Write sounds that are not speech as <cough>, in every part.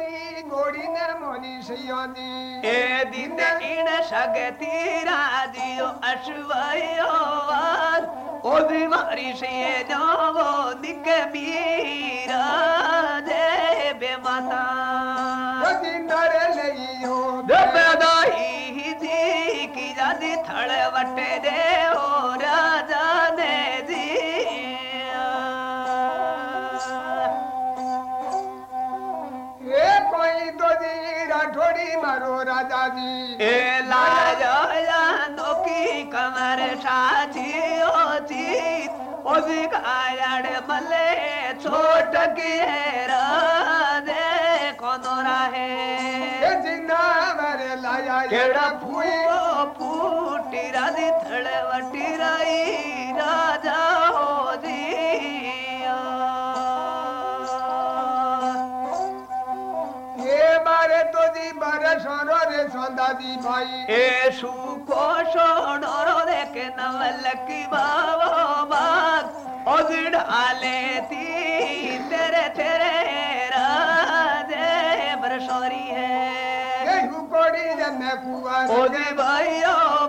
दी घोड़ी ने मोनी सैयानी ए दिन इन सगती राजियो अश्वयो ओ दिवारी से जय बेमाता दी नरे लइयो दबदाई जी की जादी थड़ वटे दे राजा जी ए लाया नोकी कमर साथी होती गायड़ मले छोट के राहे। ए जिन्ना मरे लाया केड़ा फूल फूई रे सोंदा दी भाई। ए सुको सोनो देखे नवल की बाबो बाग। ती तेरे तेरे राजे बरसोरी है। ए हुकोड़ी जन्ने कुआ भाई ओ बावेड़ो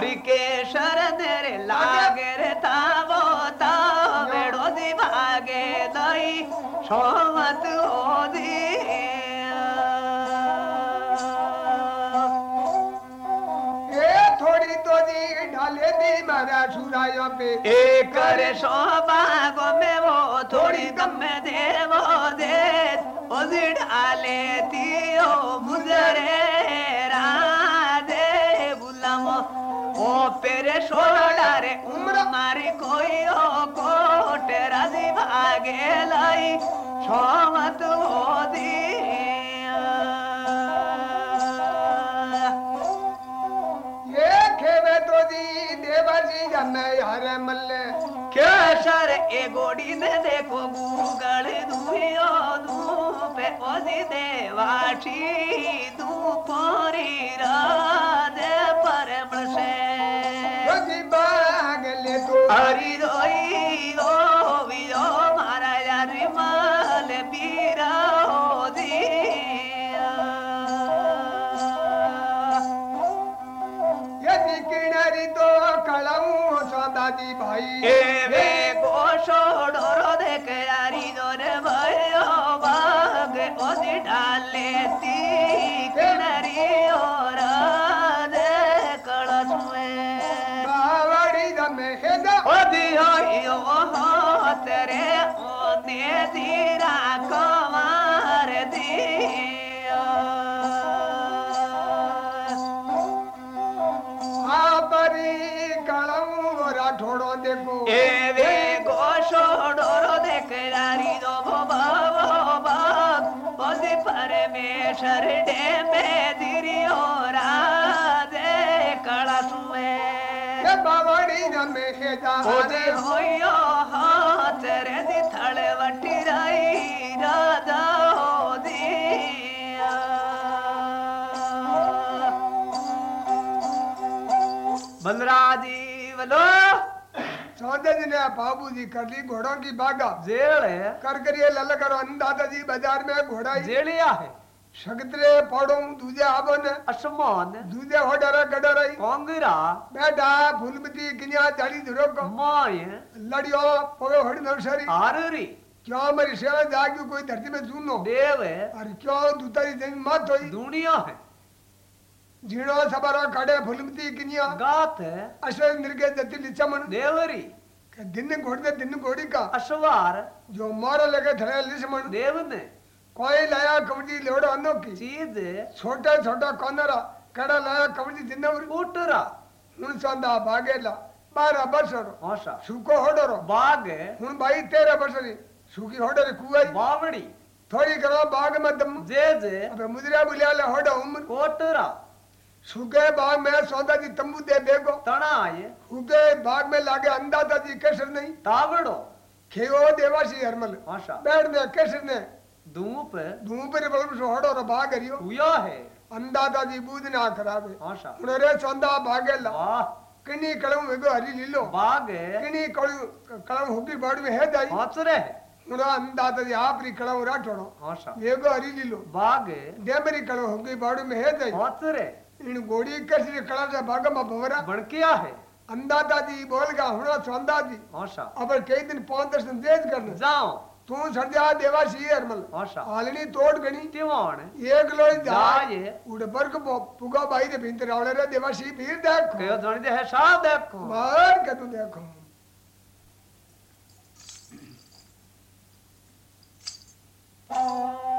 मारी के शरण रे लागे रे तावो तावेड़ो दी भागे दई सोमत ओदी ए थोड़ी तो दी ढाले दी मारा सुरायो पे एक करे सोबागो में वो पेरे सोड़ा रे उम्र मारी कोई ओ कोट राज़ी भागे लाई। सोमत हो ये खेवे तो दी देवासी जन्ने हरे मल्ले। केसर ए गोड़ी ने देखो गूगल दुहियो धूपे ओदी देवाठी धूपोरी राधे ले ओदे होयो हाथ दी थड़ वटी राई राधा हो दिया बलराजी बोलो। सौदे जी ने बाबू जी कर ली घोड़ों की बागा। जेल है? कर करिए लल करो अंदाज़ा बाज़ार में घोड़ा जेलिया है? सकतरे पड़ो दूजे आबन असमान। दूजे होडरा गडराई। कोंगरा। बेटा फूलमती किनिया जाली धरो को माय। लड़ियो पवे हड़ नर्सरी। आररी। क्यों हमारी सेवा जागी कोई धरती में चूनो देव है। अरे क्यों दूतारी दिन मत होई? दुनिया है। झीणो सबरा खड़े फूलमती किनिया गात है। अशोक निर्गे जति लिचमन। देवरी। दिन घोड़ दे दिन घोड़ी का। अश्वार। जो मोर लगे धरे लिचमन। देव ने। कोई लाया कबड्डी लोड़ो अनोखी। चीज़। छोटा छोटा कोनरा कड़ा लाया कबड्डी दिनवर। उटरा हुन संदा भागेला बारह बरसरो। होशा सुको होडरो। बाग। हुन भाई तेरह बरसरी। सुकी होडरी कुआई बावड़ी। थोड़ी करो बाग में दम। जे जे अबे मुजरा बुलिया ले होडो उम्र। कोटरा। सुगे बाग में सौदा जी तंबू दे बेगो तणा आए हुगे बाग में लागे अंदाज़ा जी केसर नहीं। तावड़ो। खेओ देवासी हरमल। आशा बैठ ने केसर ने। धूप धूप पर बल्ब सो हड़ो रो भाग रियो हुया है। अंदाज़ा जी बूझ ना करावे आशा उन रे सौदा भागेला वाह। किनी कलम वेगो हरी लीलो बाग किनी कलम कलम हुगी बाड़ में है जाई हाचरे उन अंदाज़ा जी आपरी कलम राठोड़ो आशा वेगो हरी लीलो बाग डेमरी कलम हुगी बाड़ में है जाई हाचरे इन गोड़ी केसरी कलम से भाग में भवरा बणकिया है। अंदाज़ा जी बोल गा हुना सौदा जी आशा अब कई दिन पाँच दिन तेज करने। जाओ। तू सड़जा देवासी हरमल। आलनी हालनी तोड़ गणी। तिवाण एक लोई दाज जाए उड़ बर्ग पुगा बाई दे भिंत रावले रे देवासी भीर देखो। कयो धणी दे है साहब देखो। मार के तू देखो। साढ़े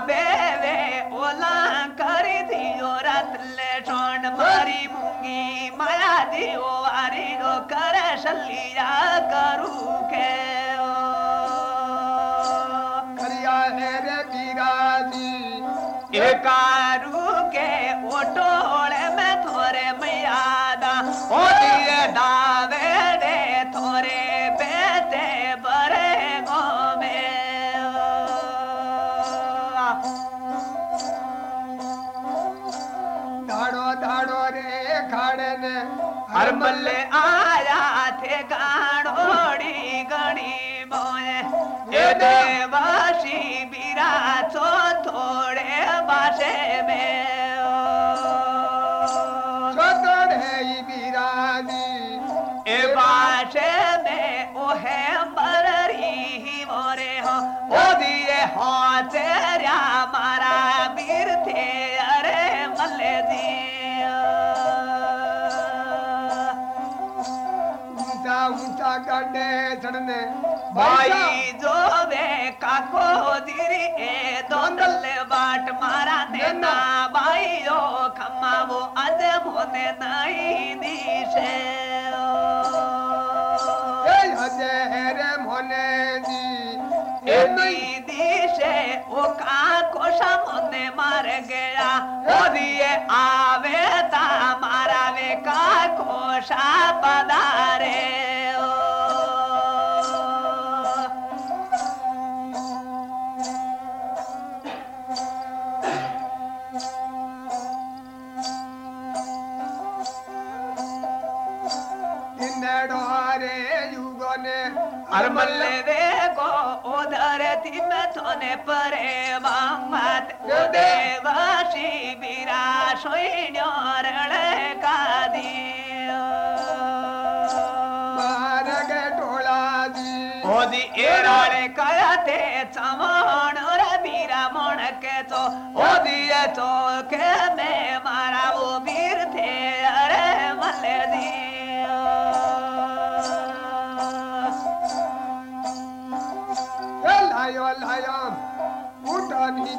वीरा बेवे ओला कर दियो रतले छोड़ मारी मुंगी, माया दियो आरी रो कर सलिया करू हर आया थे गाड़ोड़ी गणी बोए ए देवासी बीरा तो थोड़े बासे में छोटड़े बिरानी ए बासे चढ़ने भाई जो वे काको दिरी ए दोंदल बाट मारा देना भाई ओ खम्मा वो अद मोने नहीं दिशे ए हजेर मोने जी ए नी दिशे ओ काको सामने मार गया ओ दिए आवे ता मारा वे काको सा पधारे ओ अरमल्ले देखो उधर तिम थोने परे मामत ओ देवासी बीरा सोइन्योरळे कादियो बारग टोला जी ओदी एराळे कळते चमण रे बीरा मणके तो ओदी ये तो के मे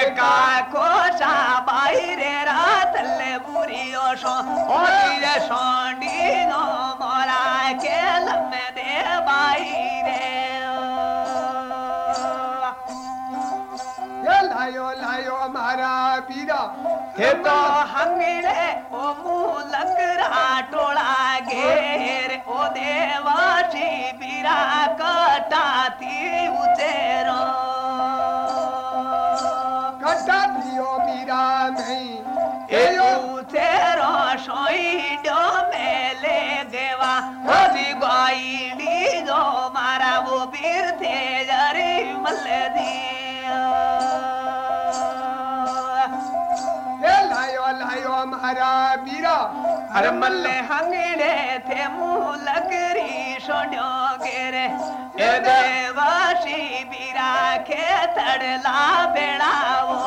একা কোষা বাইরে রাতলে বুড়ি ওষো ওই রে সন্ডি নো মরা কেলমে দে বাই लायो लायो हमारा पीरा। हे तो हंगड़े ओ मूलक टोला गे रे ओ देवा जी पीरा कटाती उचेरो। कटा दियो पीरा नहीं। ए उचेरो सोई डो मेले देवा। हसी गाई नी जो मारा वो बीर थे जरी मल्ले दी। हरा बीरा अरे मल्ले हंगड़े थे मुँह लकड़ी छोड़ो गेरे। ए देवासी बीरा के तड़ला बेड़ा वो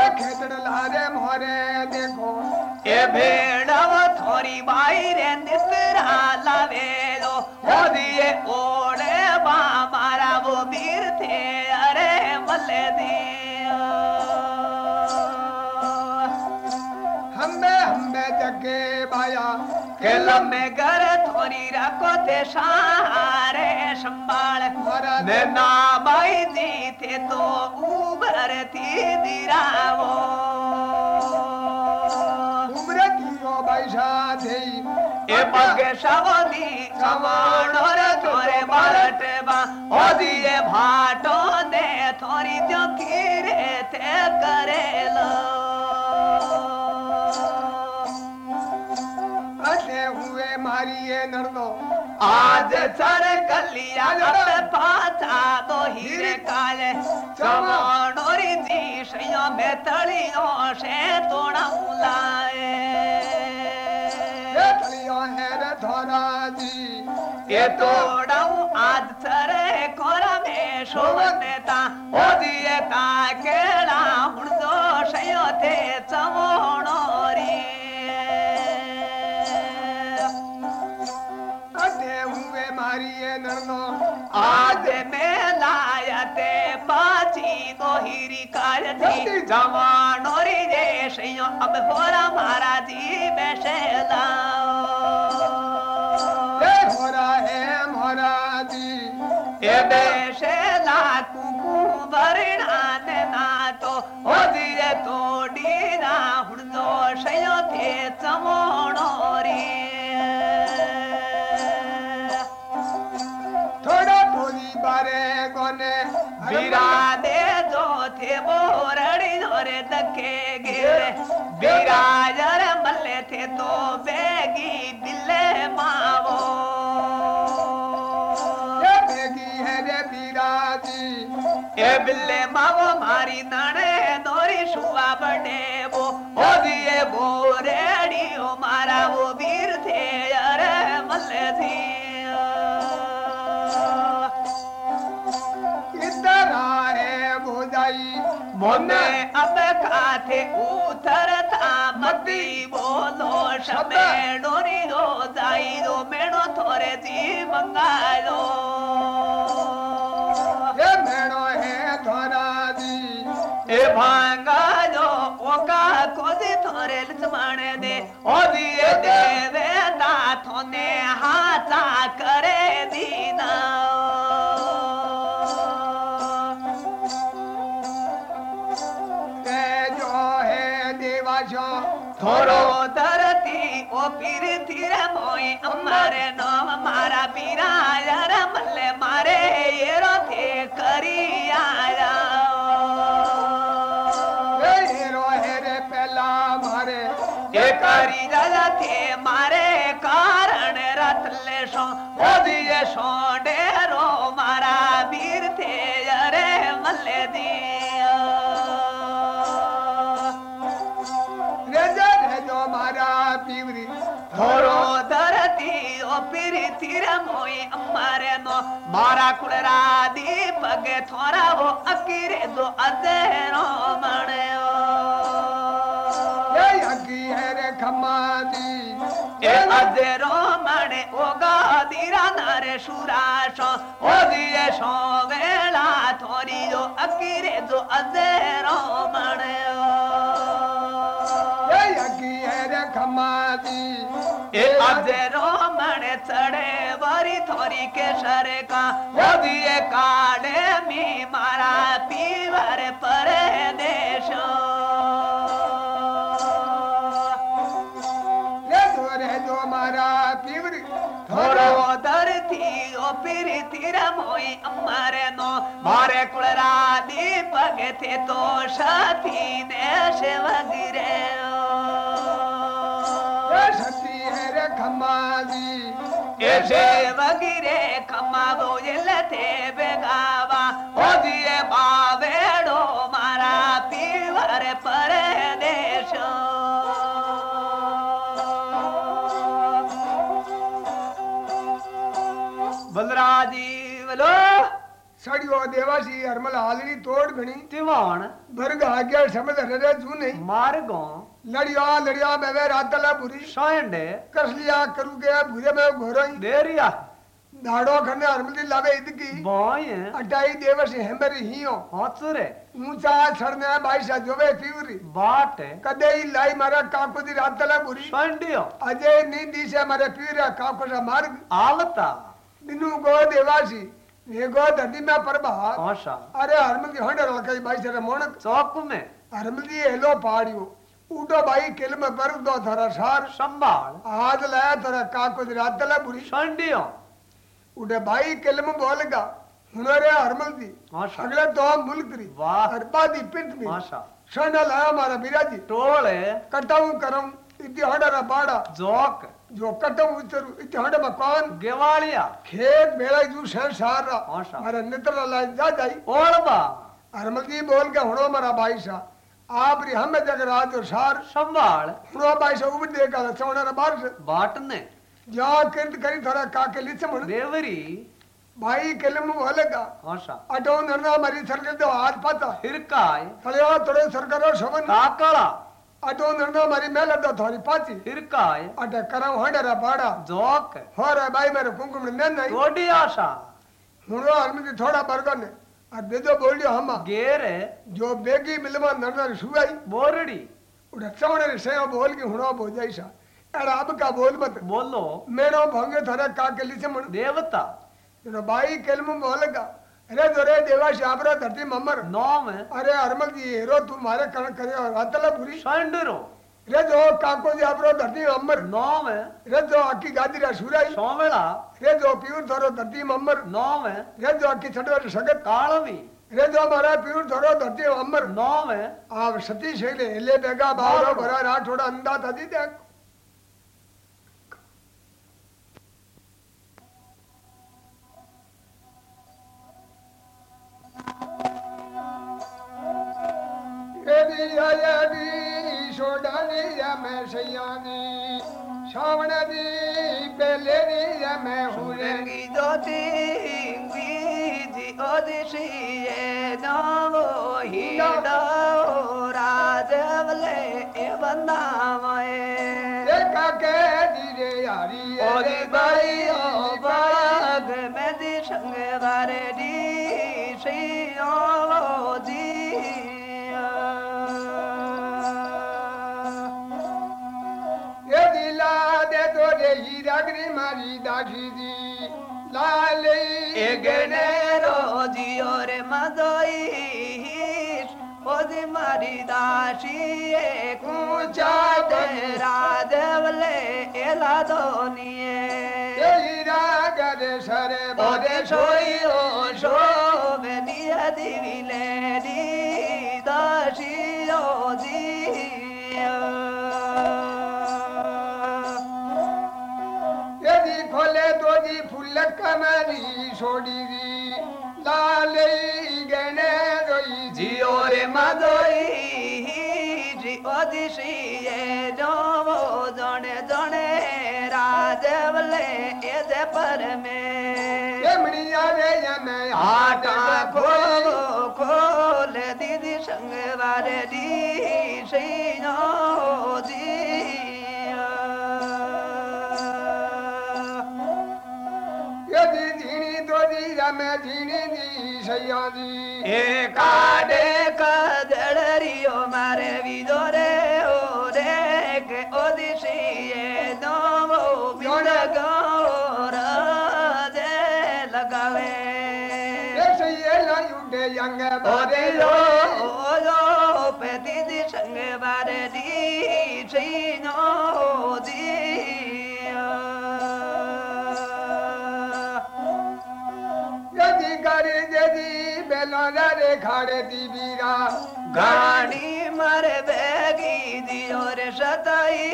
ए खेतड़ला रे मोरे देखो। ए भेड़व थोरी बाई रे निसरा लंबे घर थोरी रखो ते सारे संभाल नैना बाई जी थे तो उबर थी दिरावो उम्र की ओ बाई साथे ए पगे सवदी सवाणो रे थोरे बाटे बा ओ दिए भाटो दे थोरी जो कीरे ते करेलो आज सर कलिया पाचा दो तो हीरे काले। चमाणोरी जीशयो में तलियो से तोड़ा उलाए ये तलियो है रे जी ये तोड़ा आज सर कोरा में शोभनेता ओ दिए ता केला दो शयो ते चमाणो नरनो आज मेलायते पाची तो गोहिरी काजी जवानोरी जैसियो अब होरा मारा जी बेशेला होरा है मोरा ना तो हो तोड़ी जो थे बोरड़ी धोरे गिरे। मल्ले थे तो बेगी दिले मावो। ये बेगी है ये बीरा ये बिल्ले मावो मारी नाने दोरी शुआ बने वो ओ दिए बोरे मैं अब काथे उतरता मती बोलो शमेड़ो नी हो दो मेड़ो थोरे जी मंगालो। ये मेड़ो है थोड़ा जी ए भांगा जो ओका कोजी थोरे लिचमाने दे ओ दिए देव मारी जाया थे मारे कारण रत ले सो दिए सो डेरो मारा वीर थे अरे मल्ले दिया जो मारा पीवरी धोरो धरती ओ पीरी तीर मोई अम्मारे नो मारा कुड़रा दीपग थोरा वो अकीरे दो अधेरो मणे ओ खमादी ओगा दीरा नारे सुराश ओ थोरी जो अकीरे जो अदेरो मणे ओ। चढ़े वरी थोरी के सरे का ओ दिए काले तेरा मोए अम्मारे नो मारे कुलरा दी थे तो साथी देश वगरे शक्ति है रे खमादी ऐसे वगरे खमा बोझ लते बेगावा ಹಲೋ ಸಡಿಯೋ ದೇವಾಸಿ ಅರ್ಮಲ ಆಲ್ರೆಡಿ ತೋಡ್ ಗಣಿ ತಿವಾಣ ಬರ್ಗ ಹಾಕ್ಯ ಸಮದ ರಜ ಜೂನಿ ಮಾರ್ಗೋ लड़िया लड़िया मैं रातला बुरी। शायंडे कस लिया करू गया भूरे में घोरई देरिया धाड़ो खने हरमली लावे इद की बाय अटाई देवस हेमर हियो हाथरे ऊँचा सर में भाई सा जोवे फीवरी बात है। कदे ही लाई मारा काको दी रातला बुरी। शायंडियो अजय नी दी से मारे पीरा काको सा मार्ग। आवता दिनु गो देवासी एगो धरती में प्रभात आशा। अरे हरमल की हंडर लकाई भाई से मोणक। चौक में हरमल जी हेलो पाड़ियो। उडो भाई किल में पर दो थरा सार। संभाल। आज लाया थरा काको रात ला बुरी। संडियो उडे भाई किल में बोलगा हुनरे हरमल जी अगले दो मुल्क री। वाह। अरबा दी पृथ्वी आशा। संडा लाया मारा बिराजी। टोले। कटाऊ करम इति हंडर बाड़ा। जोक। जो कदम उतरू इतिहाड़ मकान गेवालिया खेत मेरा जू शहर सारा मारा निद्रा लाई जा जाई और बा हरमल जी बोल के हणो मारा भाई सा आप री हम जग रात और सार संभाल हणो भाई सा उब देखा सोना रा बार बाट ने जा किरत करी थरा का के लिच मन देवरी भाई कलम अलगा हाँ सा अटो नरना मरी सरके दो हाथ पता हिरकाय थले थोड़े सरकारो शवन काकला ಅದೊಂದು ಮರಿ ಮೇಲದ ಥೋರಿ ಪಾಚಿ ಹಿರ್ಕಾಯ್ ಅಟ ಕರಂ ಹಂಡರ ಪಾಡ ಜೋಕ್ ಹೊರ ಬಾಯಿ ಮೇರೆ ಕುಂಕುಮ ನೆನ್ನ ಓಡಿ ಆಶಾ ಹುಣೋ ಅರ್ಮಿದಿ ಥೋಡ ಬರ್ಗನ್ ಅದ್ ಬೆದೋ ಬೋಲ್ಡಿ ಹಮ್ಮ ಗೇರೆ ಜೋ ಬೇಗಿ ಮಿಲ್ಮ ನರ್ನರ್ ಶುಗೈ ಬೋರಡಿ ಉಡ ಚವಣರಿ ಸೇವ ಬೋಲ್ಗಿ ಹುಣೋ ಬೋಜೈಶಾ ಅಡ ಅಬಕ ಬೋಲ್ ಮತ್ बोलो ಮೇರೋ ಭಂಗೆ ಥರ ಕಾಕಲಿ ಚಮಣ ದೇವತಾ ಬಾಯಿ ಕೆಲ್ಮ ಬೋಲಗ अरे तो जोरे देवा शाबरा धरती ममर। नाम है। अरे हरमल जी हेरो तुम्हारे कण करे और अतल बुरी। सांडेरो। रे जो काको जी आपरो धरती ममर। नाम है। रे जो अक्की गादी रा सूरज सोमेला। रे जो पीर धरो धरती ममर। नाम है। रे जो अक्की छटवर सगत। कालवी रे जो मारा पीर धरो धरती ममर। नाम है। आप सती शेले ले बेगा बारो भरा राठोड़ा अंधा देख அழகி சொடனி ரமசையானி சவணதி பெலரி ரம உலகி தோதி வீதி ஒதிசியே நோஹி நோ ராஜவலே வந்தாமயே காக்கே திரே ஹரி ஓதி பாய் ஓ பாய் এগেনের জিওর মাদই ওদি মারি দাসি কুচাতে রাধেবলে এলা দনিয়ে। সরে বদে সই ও সই कमरी छोड़ी दी। लाल गने रोई जियो और मदोई जियो दिशिए जो जणे जने राजवले एदे पर में। यमणिया रे यम खोल खोल दीदी संग वारे दी सैनो દી સૈયાદી એ કાડે કદળરીઓ મારે વિદો રે ઓ રે કે ઓદિશીએ નવો બિંદ ગોર દે લગાવે એ સૈયે યુડે યંગ બારે ઓદિલો લો ಗಾರೆ ಖಾಡೆ ದಿಬೀಗ ಗಾಡಿ ಮರೆ ಬೇಗಿದಿಯೋರೆ ಶತಾಯಿ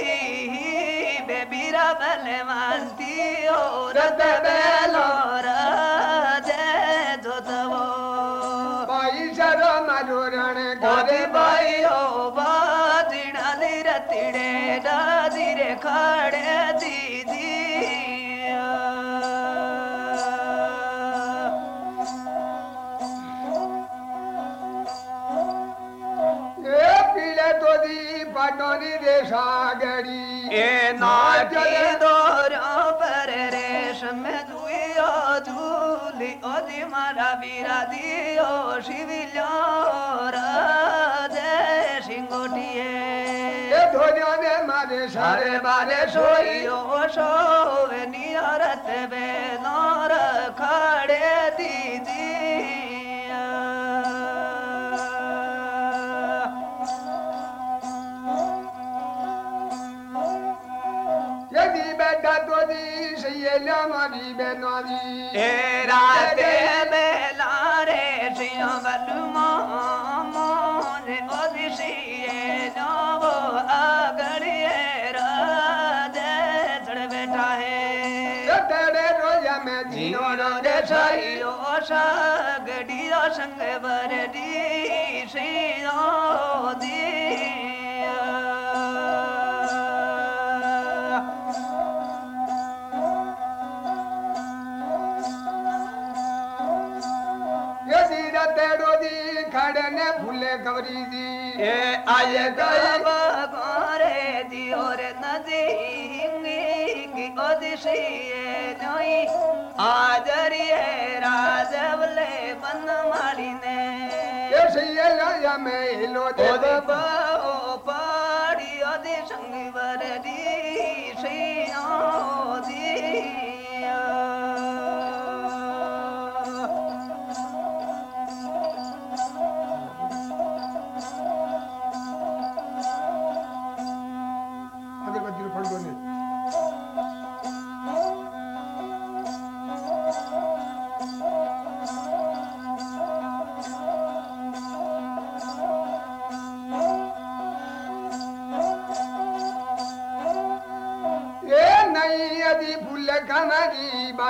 ಬೇಬಿರ ಮನೆ ಮಾಂತಿಯೋ ರತ ಬೇಲೋ তরি রে সাগরি এ নাকে দর পর রেশম ধুইও ধুলি ওদি মারা বিরাদিও শিবিল রাজে সিংহটিয়ে ধরে মারে সারে বারে মানে সইও সৌনি મારી કરી દી એ આય ગરબ કરે દિયો રે નદી ઓદશી નોઈ આદરીએ રાજવલે મન મારીને એ શૈયા મેલો દેવ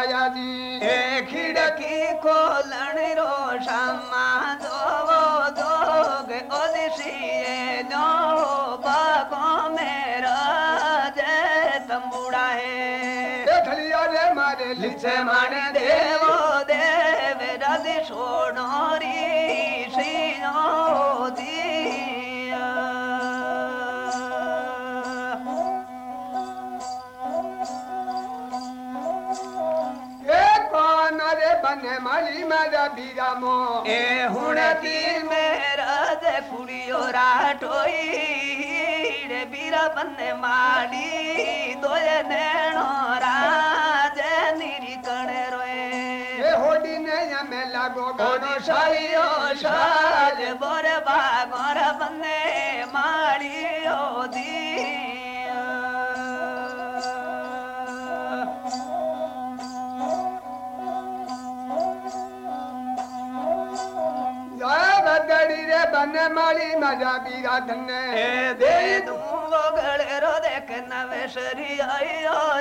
माया जी खिड़की खोलण रो शमा दो दोग ओदिशिए नो बागो मेरा जय तंबुड़ा है ठलिया रे मारे लिचे माने देव राजा ए हुण ती मेरा जे कुड़ियो राठोई रे बीरा बन्ने माड़ी दोये नेणो राजे निरी कणे रोए। ए होडी ने या लागो गानो शालियो शाल बोरे बागोर बन्ने माड़ी तन माली मज़ा बीरा धन दे तू दूंगो गलेरो देख नवे शरी आई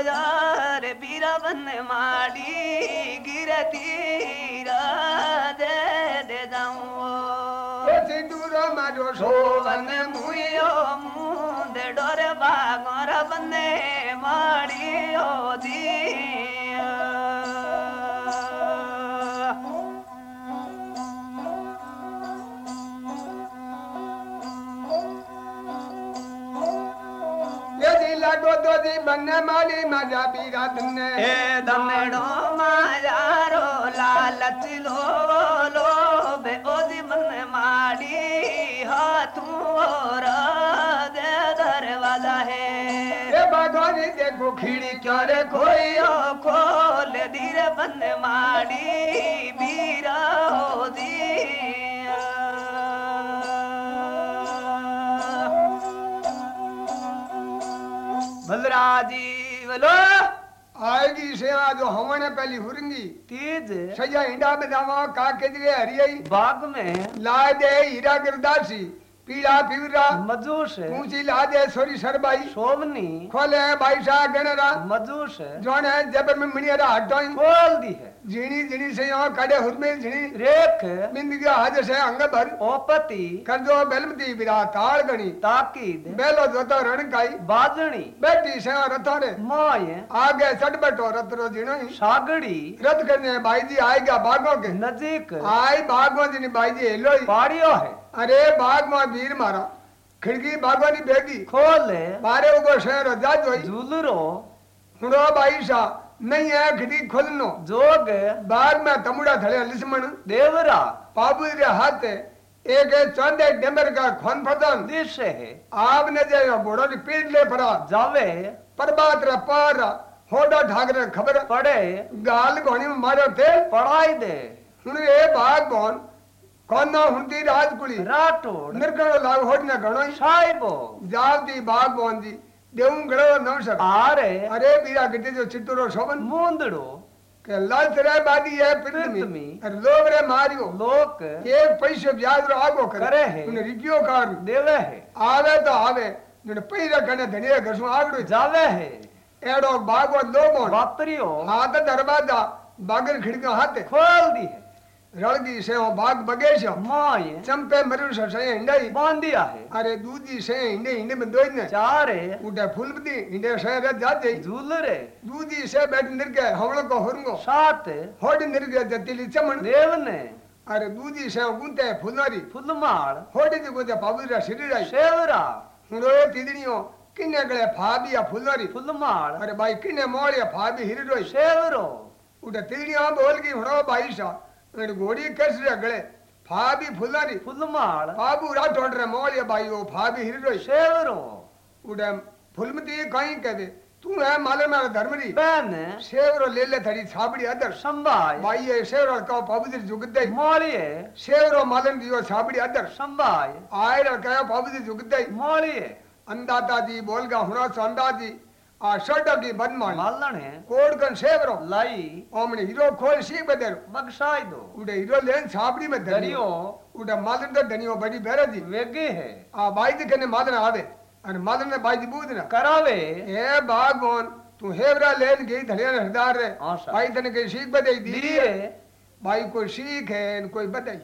यार पीरा बन माली गिरती दे दे जाऊँ सिंदूरो सो सोवन मुयो मुंदे डोरे बागोरा बने माली ओ दी बनने माली मज़ा पीरा तुमने ए दमड़ो मायारो लालच लो लो बे ओदी मन माड़ी हाथू और दे दरवाज़ा है। ये बागवानी देखो खीड़ी क्यों रे कोई ओ खोल धीरे बंद माड़ी। बोलो आएगी सेवा जो हमने पहली हुरंगी। तीज। सजा इंडा बदावा का केजरे हरियाई बाग में। ला दे हीरा गिरदासी पीला पीवरा। मजूस ऊँची ला दे सोरी सरबाई। सोमनी खोले भाई सा गणरा। मजूस जोने जब में मिनियरा हटोई। खोल दी है। झीणी झीणी से यहाँ काड़े हुरमे झीणी रेख मिंदगी हाथ से अंग भर ओपति कंजो बेलमती बिरा ताड़ गणी ताकीद बेलो जोतो रणकाई बाजणी बेटी से रथो रे माय आगे चटबटो रथ रो झीणो सागड़ी रथ करने भाई जी आएगा बागों के। नजीक आई बागों जी भाई जी हेलो पाड़ियो है। अरे बाग में वीर मारा खिड़की बागवानी बेगी। खोल बारे उगो शहर जा जोई झूलरो हुड़ो बाई सा नहीं है खोलनो। जोग बाग में तमुड़ा थले लिस्मण। देवरा। पाबू रे हाथ एक चौंदे डेम्बर का खोन फदन दिश है। आप ने जे घोड़ो की पीठ ले पड़ा। जावे परबात रे पार होडो ठाकरे खबर। पड़े गाल में मारो थे पढ़ाई दे। हुन ए बाग बोन कोना हुंदी राजकुली। राठौड़ निर्गणो लाग होड ने घणो साहिबो जावती बाग आरे। अरे बीरा गिटे जो चित्तूरो शोभन। मूंदड़ो। के लाल रे बादी है पिरतमी पिरतमी। अरे लोग रे मारियो। लोक। एक पैसे ब्याज रो आगो करे। करे है। उन्हें रिपियो कार। देवे है। आवे तो आवे। ने पैरा कने धनिया घसु आगड़ो। जावे है। एड़ो बागो लोगो। वापरियो हाथ दरवाज़ा बागर खिड़कियों हाथे। खोल दी है। रड़गी से हो बाग बगेशो माय चंपे मरुन से से हिंडई बांधिया है। अरे दूधी से हिंडे हिंडे में दोई ने। चारे उठे फूलपति हिंडे से रे जा जाई झूलरे दूधी से बैठ निर्गे हवलो को हुरंगो। सात होड निर्गे जतिली चमन। देवने अरे दूधी से गुंते फुलवारी। फुलमाड़। होडी जी गुंते पाबुरा शरीराई शेवरा हुड़ो तिदनियो किने गले फुलमाड़। अरे भाई फाबी हिरडोई शेवरो उठे तिदनियो बोल की हुड़ो भाई सा कैस रे गले फाबी फुलवारी फुलमाड़ बाबू राठौड़ रे मोड़िया भाई वो फाबी हिरडोई शेवरो उड़े फुलमती कहीं कहते तू है माले मेरा धर्मरी बहन शेवरो ले ले थड़ी छाबड़ी अदर संभाय भाई ये शेवरो कहो पाबुदी जुगदई मोड़िए शेवरो मालन दियो छाबड़ी अदर संभाय आए कहो पाबुदी जुगदई मोड़िए अंदाता जी बोलगा हुना सो अंदाजी आ की बदमान मालन है। कोड कन शेवरो। लाई। ओमने हीरो खोल सी बदर बख्शाई दो। उड़े हीरो लेन छाबड़ी में धरियो उड़े मालन तो धनियो बड़ी बेरा जी वेगे है। आ भाई जी कने मालन आवे। अरे मालन ने भाई जी बूद ना। करावे। ए बागोन तू हेवरा लेन गई धनिया हरदार रे। भाई तने कई सीख बदई दी दिए भाई कोई सीख है न कोई बदई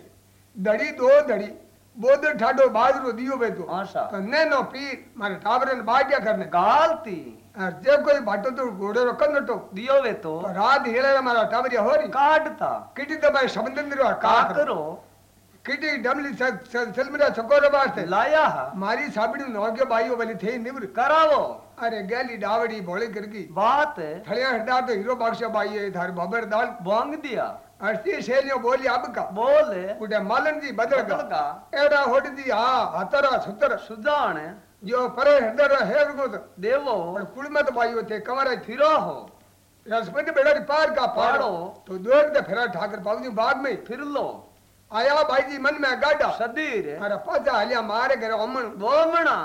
दड़ी दो दड़ी बोध ठाडो बाजरो दियो बे तो आशा तो ने नो पीर मारे टाबरन बाटिया करने। गालती। जे कोई बाटो तो घोड़े रो कन्नटो दियो वे तो। तो रात हेले मारा टाबरिया होरी। काटता। किटी तो भाई समंदर रो का का करो किटी डमली सलमरा चकोरे बास्ते लाया। मारी साबड़ी नोगे भाईयो वाली थे निवर करावो। अरे गैली डावड़ी भोले करगी बात। थड़िया हटा तो हीरो बादशाह भाई है थार बाबर दाल। बोंग दिया। अरसी शेलियो बोली अब का। बोल। उठे मालन जी बदल का। का। एड़ा होट दी हा हतरा सुतर सुजान जो परे हृदय है तो देवो और कुल में तो भाई होते कमरा थी फिरो हो। रसपति बेड़ा पार का पारो। तो दोग दे फिरा ठाकर बाबू बाग में फिर लो। आया भाई जी मन में गाड़ा सदीर। अरे पाचा हलिया मारे घर अमन बोमणा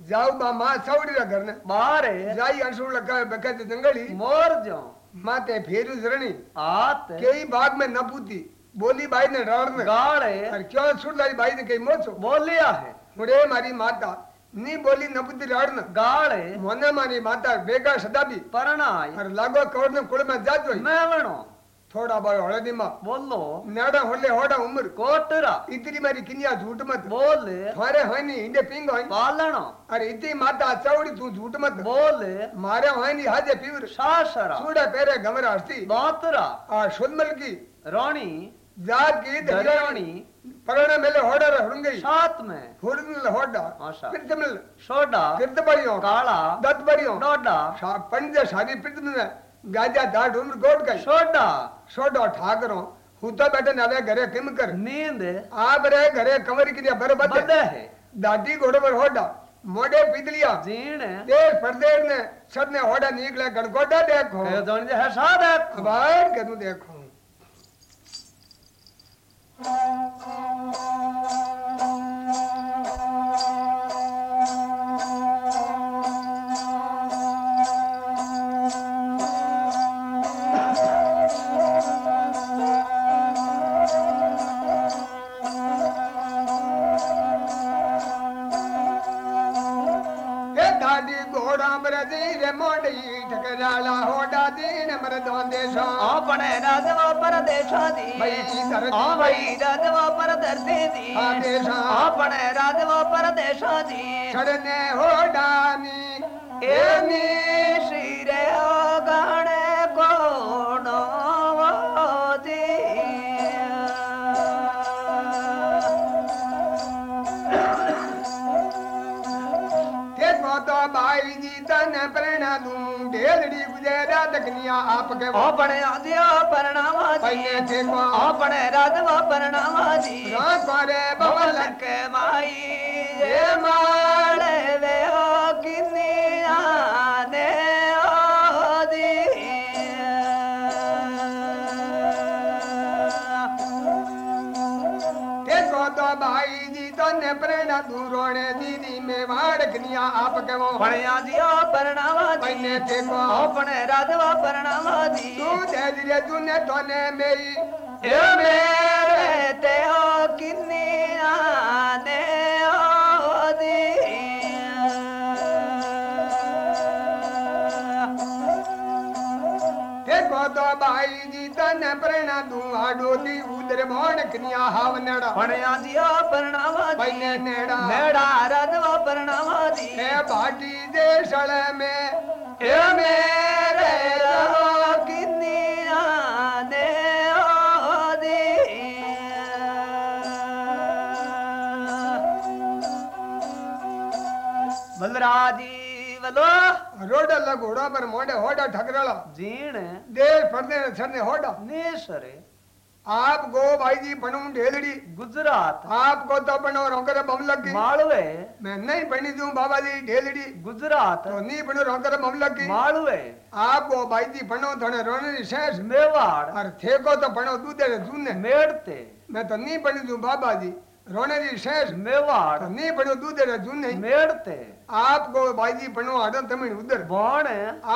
जाऊ बा माँ सवड़ी रा घर ने। बारे जाई अंशुर लगा बकत जंगली। मोर जो। माते फेरू जरणी। आत कई बाग में न पूती। बोली भाई ने रण में गाड़े। अरे क्यों छुट लाई भाई ने कई मोचो? बोलिया है। मुड़े मारी माता। रण गाड़े मोने मारी माता बेगा सदा भी परणाई अरे लागो कवर ने कुड़ में जात होई थोड़ा बहुत हौले माँ बोलो नेड़ा होले होड़ा उम्र कोटरा इतनी मारी किनिया झूठ मत बोल थारे है नी इंडे पिंग है पालनो अरे इतनी माता चौड़ी तू झूठ मत बोल मारे है नी हाजे पीवर शासरा सूड़ा पेरे गमरा हस्ती दातरा आ शुद्मल की रानी जात की दरियाणी परण मेले होड़ा हुड़ंगई सात में। हुड़ंगल होड़ा आशा पिरतमल सोडा किरत बड़ियों काला दत बड़ियों डोडा शा पंज सारी पिरतमल गाजा दाढ़ उम्र गोट गई। सोडा। छोड़ो ठाकरो हुता बैठे नवे घरे किम कर। नींद। आप रे घरे कंवर की बर बदे बदे है। दादी घोड़े पर होड़ा मोड़े पिदलिया जीण। देश परदेश ने सबने होड़ा निकले गणकोटा देखो। ए जोन जे है सादे बाहर कदू देखो। मरदी रे मोड़ी ठकराला होडा दीन मरदों देशों अपने राजवा दी आवई राधवा दी आपने परदेशा दी हो डानी। एनी ਟਕਨੀਆਂ ਆਪ ਕੇ ਉਹ ਬਣਿਆ ਦਿਆ ਪਰਣਾਵਾ ਜੀ ਉਹ ਬਣੇ ਰਾਧਵਾ ਪਰਣਾਵਾ ਜੀ ਰਾ ਕਰੇ ਬਵਲ ਕੇ ਮਾਈ ਜੇ ਮਾੜੇ ਵੇ ਹੋ ਕਿੰਨੀਆਂ ਦੇ ਭਾਈ ਜੀ ਤੋਂ ਨੇ ਪ੍ਰੇਣਾ ਦੂਰੋਣੇ देखनिया आप के वो भणिया जियो परणावा जी। ने देखो अपने राधवा परणावा जी। तू दे दिले तूने तोने मेरी। ए मेरे ते हो। ना दूआ डोली उदर बोण कनिया हाव नेड़ा। पणया दिया परणावा दी पने नेड़ा। नेड़ा रनवा परणावा दी ए भाटी दे सळे में ए मेरे रहो किनिया दे ओ दे ಬಲೋ ರೋಡಲ್ಲ ಗೋಡಾ ಬರ ಮೋಡೆ ಹೋಡ ಠಗರಳ. ಜೀಣ? ದೇರ್ ಪರ್ದೆ ಸರ್ನೆ ಹೋಡ. ನೇಸರೆ आप गो भाई जी बनू ढेलड़ी गुजरात आप गो तो बनो रोकर बम लगी मालवे मैं नहीं बनी दू बाबा जी ढेलड़ी गुजरात तो नहीं बनो रोकर बम लगी मालवे आप गो भाई जी बनो थोड़े रोने शेष मेवाड़ और थे को तो बनो दूधे दूने मेड़ते मैं तो नहीं बनी दू बाबा जी रोने शेष मेवाड़ तो नहीं बनो दूधे दूने मेड़ते आप को ಆತ್ಗೋ ಬಾಜಿ ಪಣ್ಣು ಅದ ತಮಿಳ್ ಉದ್ದರ್ ಬಾಣ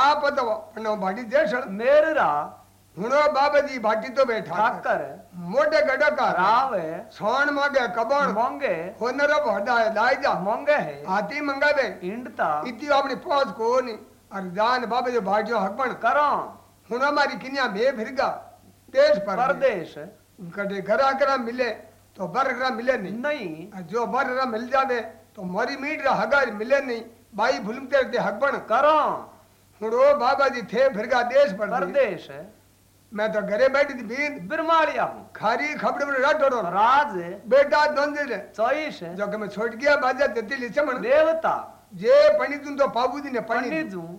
आप ಅಥವಾ ಪಣ್ಣು ಬಾಟಿ ದೇಶ ಮೇರರಾ हुनो बाबा जी भाटी तो बैठा ठाकर मोटे गड़ा का राव है। सोन मांगे कबण। मांगे होनर हडा है। लाई जा मांगे है। हाथी मंगावे। इंडता। इति अपनी पहुँच को नहीं और जान बाबा जो भाटियो हकबण। करो। हुनो मारी किन्या बे फिरगा। देश पर परदेश। कटे घरा घरा मिले तो बर मिले नहीं। नहीं जो बर मिल जावे तो मरी मीट रा हगार मिले नहीं। बाई भुलम कर दे हगबण करो। हुड़ो बाबा जी थे फिरगा देश पर परदेश है। मैं तो घरे बैठी थी बीन। बिरमालिया हूँ। खारी खबड़ में रात डोड़ो राज है। बेटा दंजर है चौइस है। जो कि मैं छोड़ गया बाजा जति लिसे मन देवता। जे पंडित तो पाबू जी ने पंडित हूँ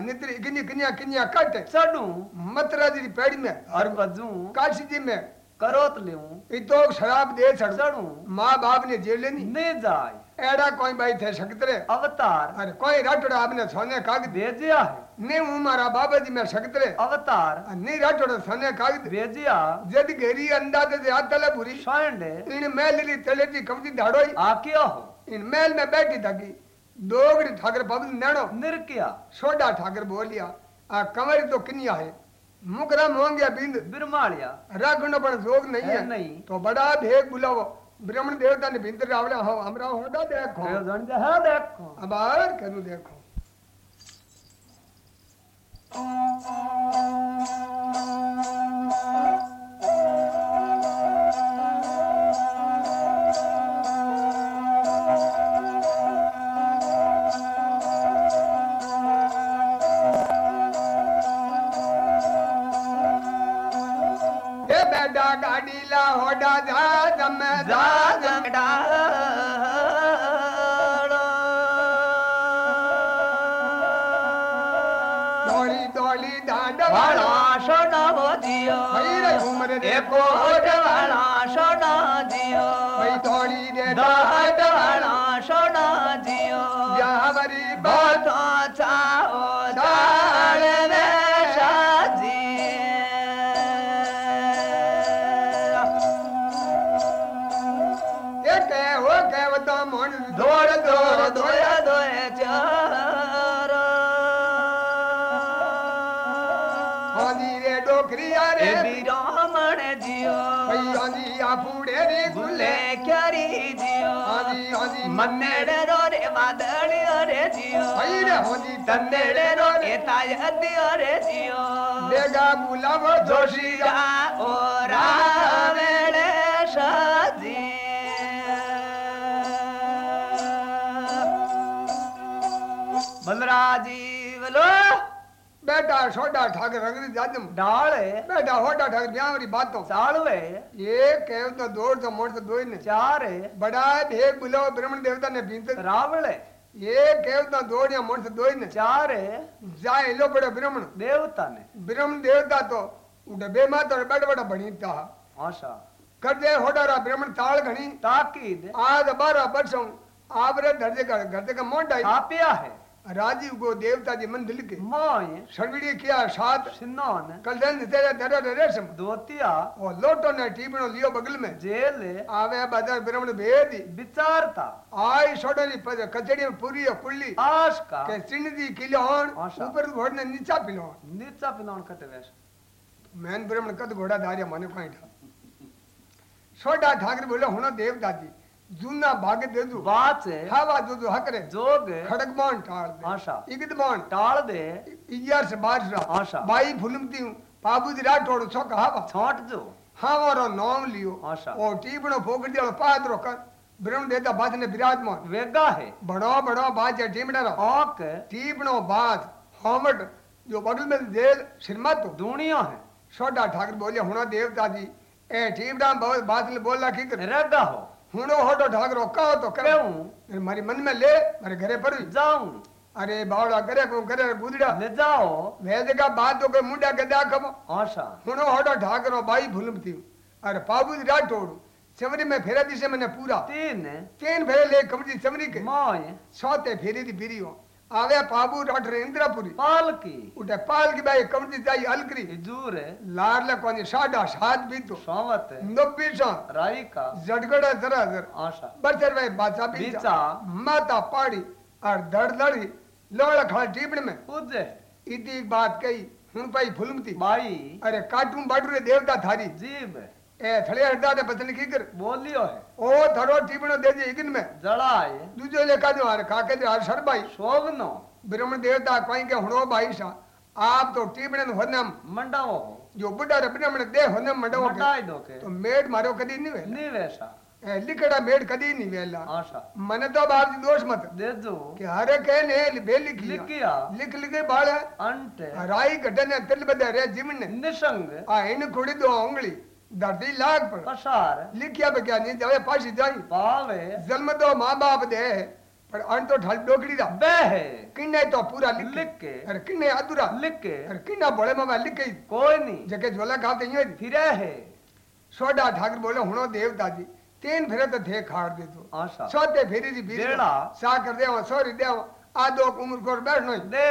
नित्र किन्या किन्या किन्या कट। चढ़ू मतरा जी पेड़ में। हर बजू। काशी जी में। करोत लेऊं। इतो शराब दे चढ़ माँ बाप ने जेल लेनी। नहीं जाए। एड़ा कोई भाई थे सकतरे अवतार। अरे कोई राठोड़ा आपने सोने कागज़ भेजिया है? नहीं हूँ मारा बाबा जी मैं सकतरे अवतार। नहीं राठोड़ा सोने कागज़ भेजिया। जद घेरी अंदाज से हाथ तले भूरी सोंडे इन मेल ली तले की कवती धाड़ोई। आ क्या हो? इन मेल में बैठी थकी। दोगड़ी ठाकर पवन निर किया। सोडा ठाकर बोलिया आ कमर तो किनिया है मुकरम हो बिंद? बिरमालिया रागण पर जोग नहीं है नहीं। तो बड़ा भेग बुलाओ ब्राह्मण देवता ने भीतर रावण हो हमरा हो दा देखो जन जे है देखो। अब और कनु देखो। गाड़ी जा हो डा जा दम जा दम डा डोली डोली डांड वाला सोना बोधियो उम्र देखो जवान मन्नेड़े रो रे वादड़ी रे जियो सही रे होनी तन्नेड़े रो रे तायदी रे जियो देगा बुलाव जोशिया ओ रावेले शादी बलराजी બેટા છોટા ઠાકર રંગરી જાજમ ડાળે બેટા હોટા ઠાકર બ્યાવરી બાતો સાળવે એ કહેવ તો દોડ તો મોડ તો દોઈ ને ચારે બડા ભેગ બુલાવો બ્રહ્મણ દેવતા ને ભીંત રાવળે એ કહેવ તો દોડ્યા મોડ તો દોઈ ને ચારે જાય એલો પડે બ્રહ્મણ દેવતાને બ્રહ્મણ દેવતા તો ઉડે બે માં તો બેડ બેડા ભણીતા આશા કરજે હોડારા બ્રહ્મણ તાળ ઘણી તાકીદ આજ બારા બરસોं આવરે ધરજે का घर का मोंडाई આપ્યા હે राजीव को देवता जी मंदिर के। सगड़ी किया साथ सिन्ना ने। कल दिन तेरे तेरे तेरे सम दोतिया ओ लोटो ने टीबनो लियो बगल में। जेल आवे बाज़ार ब्रह्मण भेद। विचारता आय छोड़नी पर कचड़ी में पूरी कुल्ली। आश का। के सिंधी किलोन। ऊपर घोड़ ने नीचा पिलो नीचा पिलोन कटे वेस मैन ब्रह्मण कद घोड़ा धारिया माने पाइटा सोडा ठाकुर बोले हुना देवता जी जूना भाग दे दू। बात है हवा जो जो हकरे। जोग खड़क मान टाल दे। आशा। इगद मान टाल दे। इयार से बाज रहा आशा। बाई फुलमती हूँ बाबूजी राठौड़ छो कहावा छोट जो हवा रो नाम लियो। आशा। ओ टीपणो फोकड़ दियो पादरो कर। ब्रह्म देता बाज ने विराजमान। वेगा है। बड़ो बड़ो बाज है टीमड़ा रो। ओक टीपणो बाज। होमट जो बगल में जेल शर्मा तो दुनिया है। छोटा ठाकुर बोले हुना देवता जी ए टीपड़ा बहुत बात बोला की कर? रदा हो। हूणो होटो ढाग रोका हो तो करे। हूँ मारी मन में ले मारे घरे पर जाऊँ। अरे बावड़ा करे को करे गुदड़ा ले जाओ। भेज का बात तो के मुंडा के दा कब आशा। हूणो होटो ढाग रो भाई भूलमती अरे पाबू रा टोड़ू। चमरी में फेरा दिसे मैंने पूरा। तीन। तीन फेरे ले कमरी चमरी के। माँ सोते फेरी दी बिरियो आवे पाबू राठर इंद्रापुरी। पालकी। उठे पाल पालकी बाई कमती जाई अलगरी जूर है। लार ले कोनी साडा सात भी तो सावत है। नब्बे सा। राई का जड़गड़ा जरा जर। आशा। बरसर भाई बाचा बीचा। माता पाड़ी और धड़धड़ी लोल खा टीपण में। पूजे। इदी बात कही हूँ भाई फुलमती। भाई अरे काटू बाडू रे देवता थारी। जीव ए थड़े हटा दे पतन की कर બોલ્યો હે ओ थड़ो टीपणो दे जे इगन में જળાય दूजो लेखा जो हर काके जो हर सरबाई શોભનો ब्रह्मण देवता कोई के हुणो बाई सा आप तो टीपणन होनम મંડાવો जो बुढ़ा रे ब्रह्मण दे होनम मंडो के મટાઈ દો કે तो मेड मारो कदी नहीं वेला નિવેશા ए लिखड़ा मेड कदी नहीं वेला આશા मने तो बाप जी दोष मत દેજો कि हरे के ने बे लिखी લિખિયા लिख लिखे बाल અંટે राई घटने तिल बदे रे जीवन ने નિસંગ आ इन कुड़ी दो उंगली धरती लाग पर। पसार। लिखिया पे क्या नहीं जावे पासी जाई पावे जन्म तो माँ बाप दे पर अन तो ढल डोगरी दा। बे। है किन्ने तो पूरा लिख। लिख। के अरे किन्ने अधूरा। लिख। के अरे किन्ना बोले मामा लिख। के कोई नहीं। जके झोला खाते यूँ फिरे है। सोडा ठाकुर बोले हुनो देवता जी तीन फिरे तो थे खाड़ दे तो। आशा अच्छा। सोते फेरी जी बीड़ा। सा कर दे सॉरी दे आदो उम्र को बैठनो दे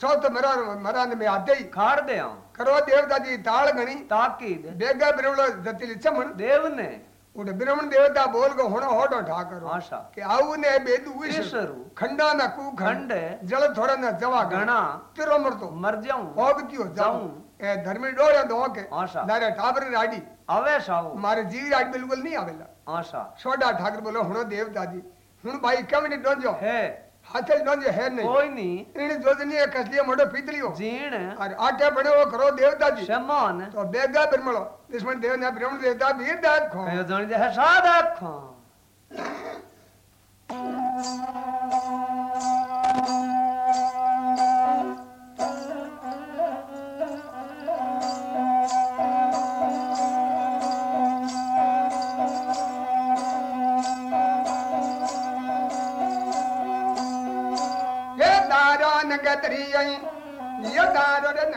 सो तो मरा मरा ने में आते ही। खाड़ दे आ देवता जी ताल गणी ताकीद बेगा बिरवलो जतिल चमन देव ने उठे ब्राह्मण देवता बोल को होनो होटो ठा करो आशा कि आऊ ने बेदू विष ईश्वरु खंडा ना कू खंड जल थोड़ा ना जवा घणा तिरो मरतो मर जाऊँ होगतियो जाऊँ ए धर्मी डोळे दो के आशा लारे टाबर राडी अवे साव मारे जी राड बिल्कुल नहीं आवेला आशा सोडा ठाकर बोलो हुनो देवता जी हुन भाई कम ने डोंजो है हाथे डोंजो है नहीं। कोई नहीं। इन जोजनी एक कसलिए मोडो पीतलियो जीण। और आटे बने वो करो देवता जी। शमन। तो बेगा बिरमलो। दुश्मन देव ने ब्राह्मण देवता वीर दात खो कयो जण जे सादा खो <laughs>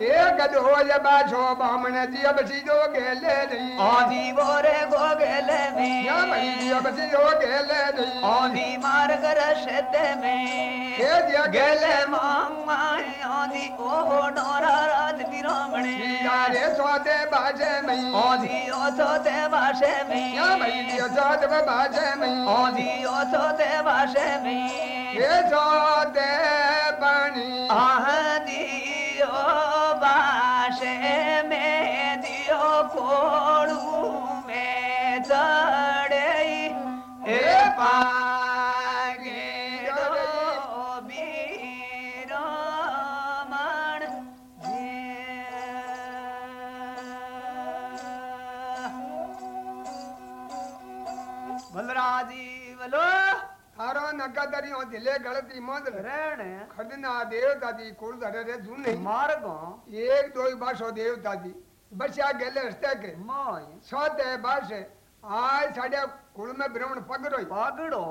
एक दो ये बाजो बामण जी अब सीधो गेले रही आदि बोरे गोगले या भाई में। जी अब सीधो गेले रही आदि मार्ग रशते में। ये दिया गेले मांगाई आदि ओहो डोरा रात बिरामणे यारे सोते बाजे मई आदि ओथो ते भाषे में। या भाई जी सोते बाजे मई आदि ओथो ते भाषे में ये सोते पानी आह थारो नगदरियो दिले गलती मोदल रण खडना देवता दी कुल धरे रे जुने मार्गो एक दो बासो देवता दी। बसिया गेले रस्ते के। मोय सोते बासे। आज साडे कुल में ब्राह्मण पगड़ो पागड़ो।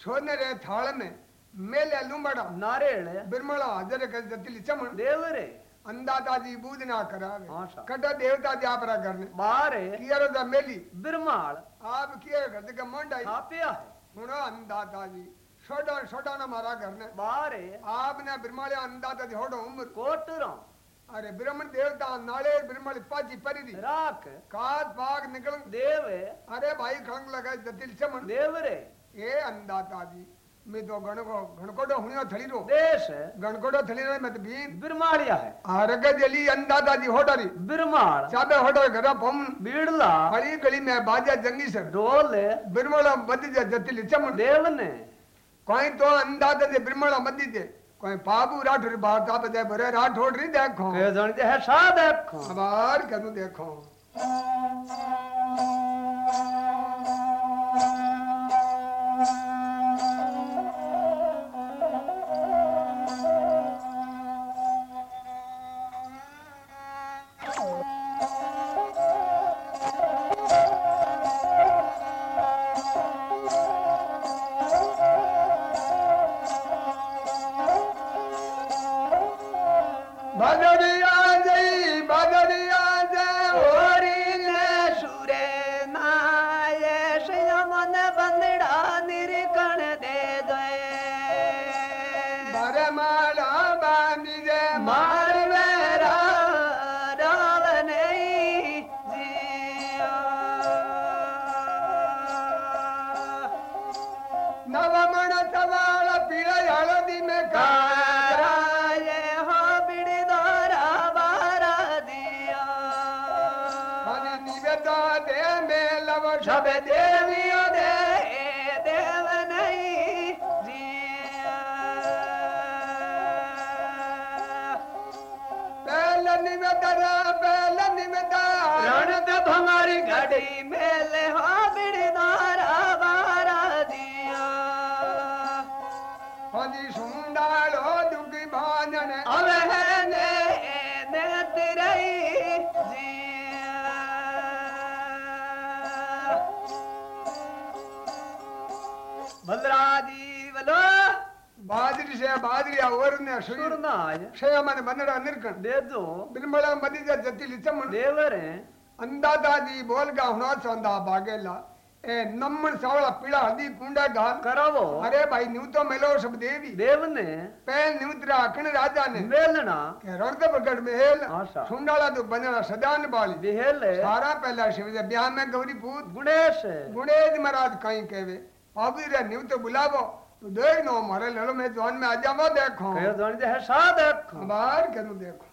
छोने रे थाल में। मेले लुंबड़ा। नारेळ बिरमला हजर के जतिली चमन। देवरे अंदाता जी बूदना करावे। हाँ कटा देवता जी आपरा करने। बारे। कियारो दा मेली। बिरमाळ आप किया करते के छापिया है। हुनो अंदाता जी। छोड़ा छोड़ा ना मारा करने। बारे। आपने बिरमले अंदाता जी होड़ो उम्र। कोटरो। अरे ब्राह्मण देवता नाले बिरमल पाची परी दी। राख। कात पाग निकल। देवे। अरे भाई खंग लगा जतिल चमन। देवरे ए अंदाता जी मैं तो गणको गणकोडो हुनियो थली रो। देश गणकोडो थली रो मत बीन बिरमाळिया है। आरग जली अंदाता जी होडरी बिरमाळ साबे होडर घर पम बीड़ला। हरी गली में बाजा जंगी से। ढोल बिरमला मदी जे जतिल चमन। देवने कोई तो अंदाता जे बिरमला मदी दे कोई पाबू राठोर बात दे बरे राठोर री देखो। के जण जे है सा देखो। अबार कनु देखो। बादरिया सब निर्कण दे दो बिरमला मदी जे जतिली चमन देवर हैं अंदादा जी बोल गा हुना चंदा बागेला ए नमन सावला पीला हल्दी कुंडा घाल करावो अरे भाई न्यू तो मिलो सब देवी देव ने पहल न्यूतरा अखण राजा ने मेलना के रणद प्रगट मेल आशा। सुंडाला तो बनना सदान बाली बिहेले सारा पहला शिव दे ब्याह में गौरी पूत गुणेश गुणेज महाराज कहीं कहवे अभी रे न्यू तो बुलावो तू देख नो मारे लड़ो में जवान में आ जावो देखो। धोनी जे है सा देखो। बाहर के देखो।